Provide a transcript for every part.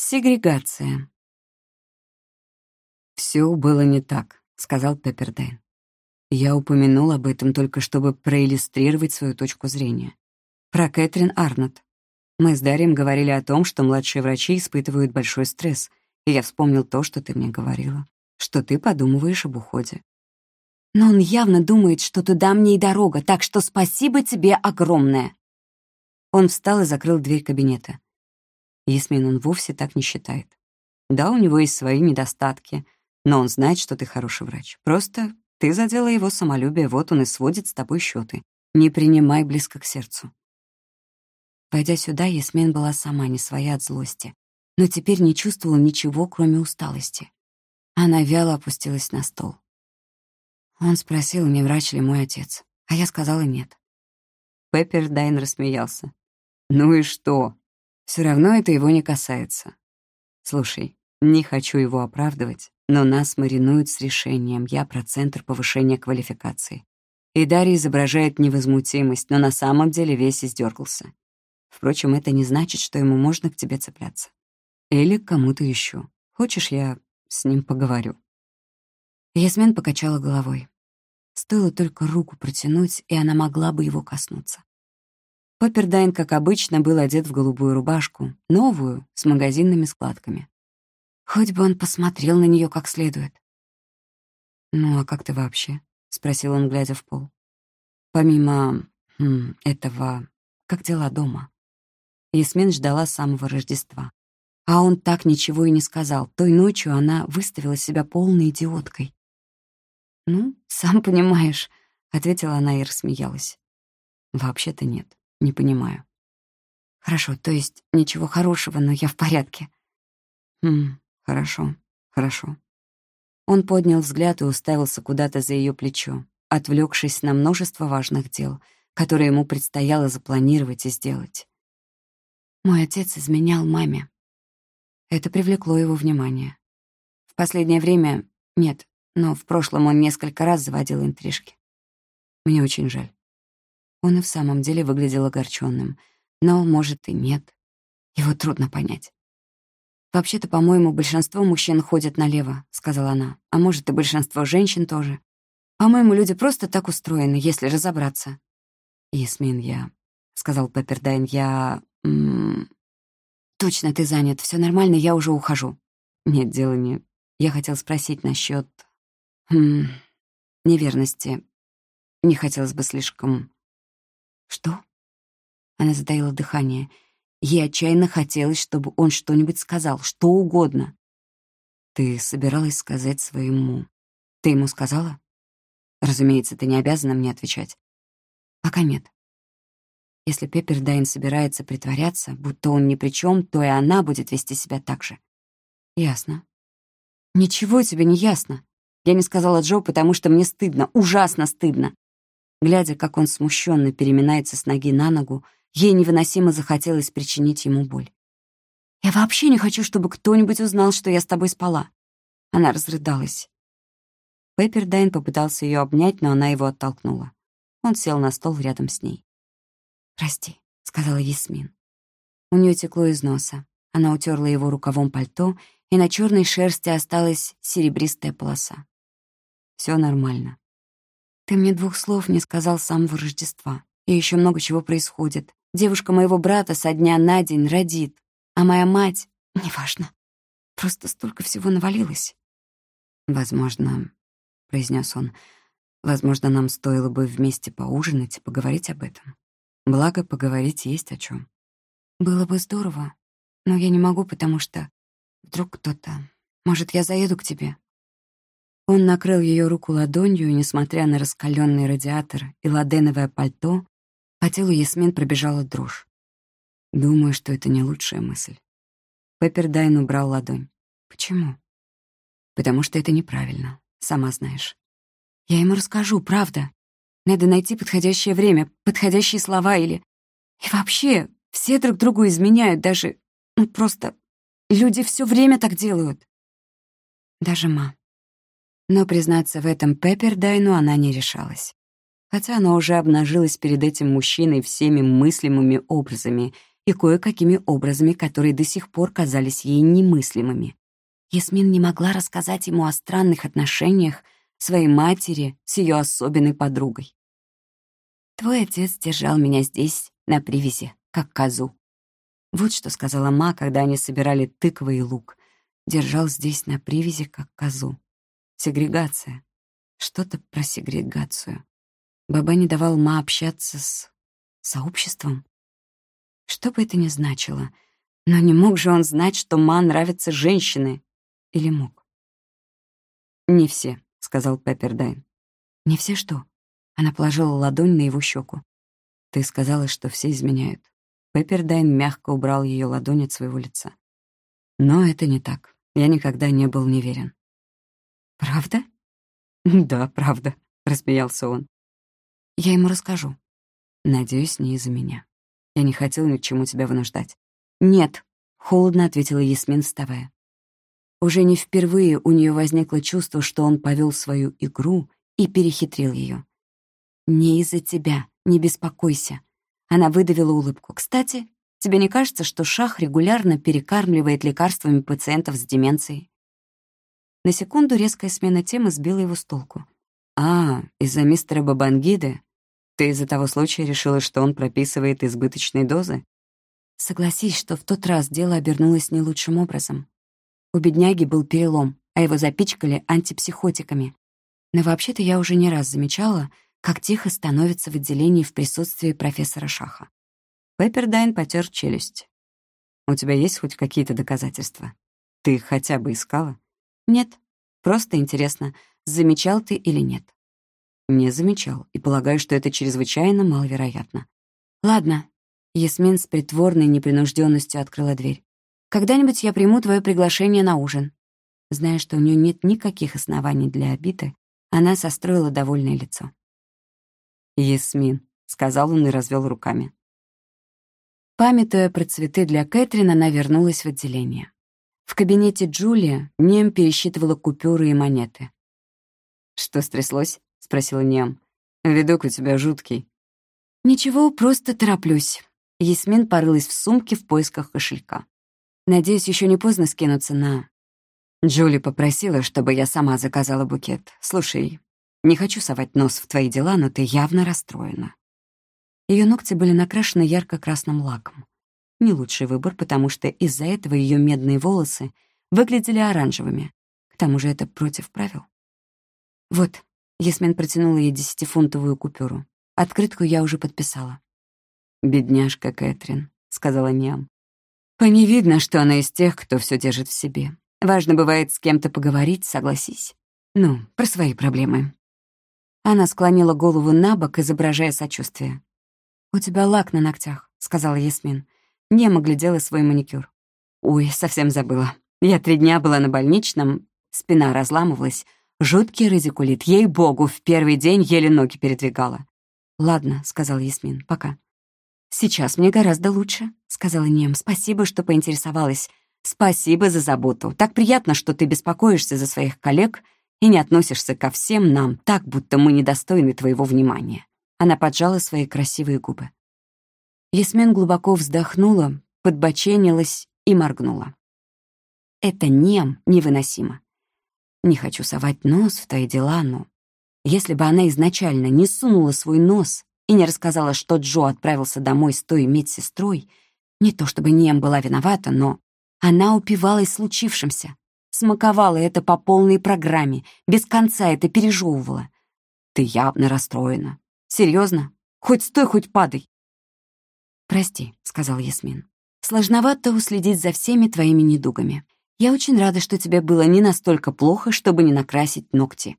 Сегрегация. «Все было не так», — сказал Пеппердайн. Я упомянул об этом только чтобы проиллюстрировать свою точку зрения. Про Кэтрин Арнотт. Мы с Дарьем говорили о том, что младшие врачи испытывают большой стресс, и я вспомнил то, что ты мне говорила, что ты подумываешь об уходе. Но он явно думает, что туда мне и дорога, так что спасибо тебе огромное. Он встал и закрыл дверь кабинета. Ясмин, он вовсе так не считает. Да, у него есть свои недостатки, но он знает, что ты хороший врач. Просто ты задела его самолюбие, вот он и сводит с тобой счеты. Не принимай близко к сердцу. Войдя сюда, Ясмин была сама не своя от злости, но теперь не чувствовала ничего, кроме усталости. Она вяло опустилась на стол. Он спросил, не врач ли мой отец, а я сказала нет. Пеппердайн рассмеялся. «Ну и что? Все равно это его не касается. Слушай, не хочу его оправдывать, но нас маринуют с решением. Я про центр повышения квалификации. И Дарья изображает невозмутимость, но на самом деле весь издергался. Впрочем, это не значит, что ему можно к тебе цепляться. Или к кому-то еще. Хочешь, я с ним поговорю?» Ясмин покачала головой. Стоило только руку протянуть, и она могла бы его коснуться. Пеппердайн, как обычно, был одет в голубую рубашку, новую, с магазинными складками. Хоть бы он посмотрел на нее как следует. «Ну, а как ты вообще?» — спросил он, глядя в пол. «Помимо хм, этого, как дела дома?» Ясмин ждала самого Рождества. А он так ничего и не сказал. Той ночью она выставила себя полной идиоткой. «Ну, сам понимаешь», — ответила она и рассмеялась. «Вообще-то нет. Не понимаю. Хорошо, то есть ничего хорошего, но я в порядке. Хм, хорошо, хорошо. Он поднял взгляд и уставился куда-то за ее плечо, отвлекшись на множество важных дел, которые ему предстояло запланировать и сделать. Мой отец изменял маме. Это привлекло его внимание. В последнее время нет, но в прошлом он несколько раз заводил интрижки. Мне очень жаль. Он и в самом деле выглядел огорченным. Но, может, и нет. Его трудно понять. «Вообще-то, по-моему, большинство мужчин ходят налево», — сказала она. «А может, и большинство женщин тоже. По-моему, люди просто так устроены, если разобраться». «Ясмин, я...» — сказал Пеппердайн, «я...» м -м... «Точно, ты занят. Все нормально, я уже ухожу». «Нет, дело не...» Я хотел спросить насчет Хм... Неверности. Не хотелось бы слишком... «Что?» Она затаила дыхание. Ей отчаянно хотелось, чтобы он что-нибудь сказал, что угодно. «Ты собиралась сказать своему...» «Ты ему сказала?» «Разумеется, ты не обязана мне отвечать». «Пока нет». Если Пеппердайн собирается притворяться, будто он ни при чем, то и она будет вести себя так же. Ясно. Ничего тебе не ясно. Я не сказала Джо, потому что мне стыдно, ужасно стыдно. Глядя, как он смущенно переминается с ноги на ногу, ей невыносимо захотелось причинить ему боль. «Я вообще не хочу, чтобы кто-нибудь узнал, что я с тобой спала». Она разрыдалась. Пеппердайн попытался ее обнять, но она его оттолкнула. Он сел на стол рядом с ней. «Прости», — сказала Ясмин. У нее текло из носа. Она утерла его рукавом пальто, и на черной шерсти осталась серебристая полоса. Все нормально. Ты мне двух слов не сказал с самого Рождества. И еще много чего происходит. Девушка моего брата со дня на день родит, а моя мать... Неважно. Просто столько всего навалилось. «Возможно», — произнес он, — «возможно, нам стоило бы вместе поужинать и поговорить об этом. Благо, поговорить есть о чем. «Было бы здорово, но я не могу, потому что вдруг кто-то... Может, я заеду к тебе?» Он накрыл ее руку ладонью, и, несмотря на раскаленный радиатор и ладеновое пальто, по телу Ясмин пробежала дрожь. Думаю, что это не лучшая мысль. Пеппердайн убрал ладонь. Почему? Потому что это неправильно, сама знаешь. Я ему расскажу, правда. Надо найти подходящее время, подходящие слова или... И вообще, все друг другу изменяют, даже... Ну, просто... Люди все время так делают. Даже ма. Но признаться в этом Пеппердайну она не решалась. Хотя она уже обнажилась перед этим мужчиной всеми мыслимыми образами и кое-какими образами, которые до сих пор казались ей немыслимыми. Ясмин не могла рассказать ему о странных отношениях своей матери с ее особенной подругой. «Твой отец держал меня здесь, на привязи, как козу». Вот что сказала Ма, когда они собирали тыквы и лук. Держал здесь на привязи, как козу. Сегрегация. Что-то про сегрегацию. Баба не давал Ма общаться с сообществом. Что бы это ни значило, но не мог же он знать, что Ма нравятся женщины. Или мог? «Не все», — сказал Пеппердайн. «Не все что?» Она положила ладонь на его щеку. «Ты сказала, что все изменяют». Пеппердайн мягко убрал ее ладонь от своего лица. «Но это не так. Я никогда не был неверен». «Правда?» «Да, правда», — рассмеялся он. «Я ему расскажу». «Надеюсь, не из-за меня. Я не хотел ни к чему тебя вынуждать». «Нет», — холодно ответила Ясмин, вставая. Уже не впервые у нее возникло чувство, что он повел свою игру и перехитрил ее. «Не из-за тебя, не беспокойся». Она выдавила улыбку. «Кстати, тебе не кажется, что Шах регулярно перекармливает лекарствами пациентов с деменцией?» На секунду резкая смена темы сбила его с толку. «А, из-за мистера Бабангиды? Ты из-за того случая решила, что он прописывает избыточные дозы?» Согласись, что в тот раз дело обернулось не лучшим образом. У бедняги был перелом, а его запичкали антипсихотиками. Но вообще-то я уже не раз замечала, как тихо становится в отделении в присутствии профессора Шаха. Пеппердайн потер челюсть. «У тебя есть хоть какие-то доказательства? Ты их хотя бы искала?» «Нет. Просто интересно, замечал ты или нет?» «Не замечал, и полагаю, что это чрезвычайно маловероятно». «Ладно». Ясмин с притворной непринужденностью открыла дверь. Когда-нибудь я приму твое приглашение на ужин». Зная, что у нее нет никаких оснований для обиды, она состроила довольное лицо. «Ясмин», — сказал он и развел руками. Памятуя про цветы для Кэтрин, она вернулась в отделение. В кабинете Джулия Нем пересчитывала купюры и монеты. «Что стряслось?» — спросила Нем. «Видок у тебя жуткий». «Ничего, просто тороплюсь». Ясмин порылась в сумке в поисках кошелька. Надеюсь, еще не поздно скинуться на... Джули попросила, чтобы я сама заказала букет. Слушай, не хочу совать нос в твои дела, но ты явно расстроена. Ее ногти были накрашены ярко-красным лаком. Не лучший выбор, потому что из-за этого ее медные волосы выглядели оранжевыми. К тому же это против правил. Вот, Ясмин протянула ей десятифунтовую купюру. Открытку я уже подписала. «Бедняжка Кэтрин», — сказала Ниам. По ней видно, что она из тех, кто все держит в себе. Важно бывает с кем-то поговорить, согласись. Ну, про свои проблемы. Она склонила голову на бок, изображая сочувствие. «У тебя лак на ногтях», — сказала Ясмин. Нема глядела свой маникюр. «Ой, совсем забыла. Я три дня была на больничном, спина разламывалась. Жуткий радикулит. Ей-богу, в первый день еле ноги передвигала». «Ладно», — сказала Ясмин, — «пока». «Сейчас мне гораздо лучше», — сказала Нем. «Спасибо, что поинтересовалась. Спасибо за заботу. Так приятно, что ты беспокоишься за своих коллег и не относишься ко всем нам так, будто мы недостойны твоего внимания». Она поджала свои красивые губы. Ясмин глубоко вздохнула, подбоченилась и моргнула. «Это нем невыносимо. Не хочу совать нос в твои дела, но если бы она изначально не сунула свой нос и не рассказала, что Джо отправился домой с той медсестрой, не то чтобы Нем была виновата, но она упивалась случившимся, смаковала это по полной программе, без конца это пережевывала. Ты явно расстроена. Серьезно? Хоть стой, хоть падай. «Прости», — сказал Ясмин. «Сложновато уследить за всеми твоими недугами. Я очень рада, что тебе было не настолько плохо, чтобы не накрасить ногти».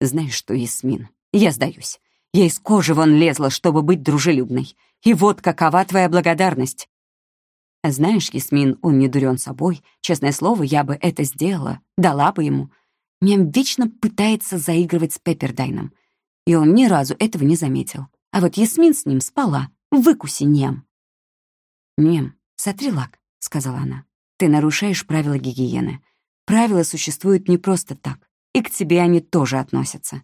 «Знаешь что, Ясмин, я сдаюсь. Я из кожи вон лезла, чтобы быть дружелюбной. И вот какова твоя благодарность. Знаешь, Ясмин, он не дурен собой. Честное слово, я бы это сделала, дала бы ему. Нем вечно пытается заигрывать с Пеппердайном. И он ни разу этого не заметил. А вот Ясмин с ним спала. Выкуси, Нем. «Нем, сотри лак», — сказала она. «Ты нарушаешь правила гигиены. Правила существуют не просто так, и к тебе они тоже относятся.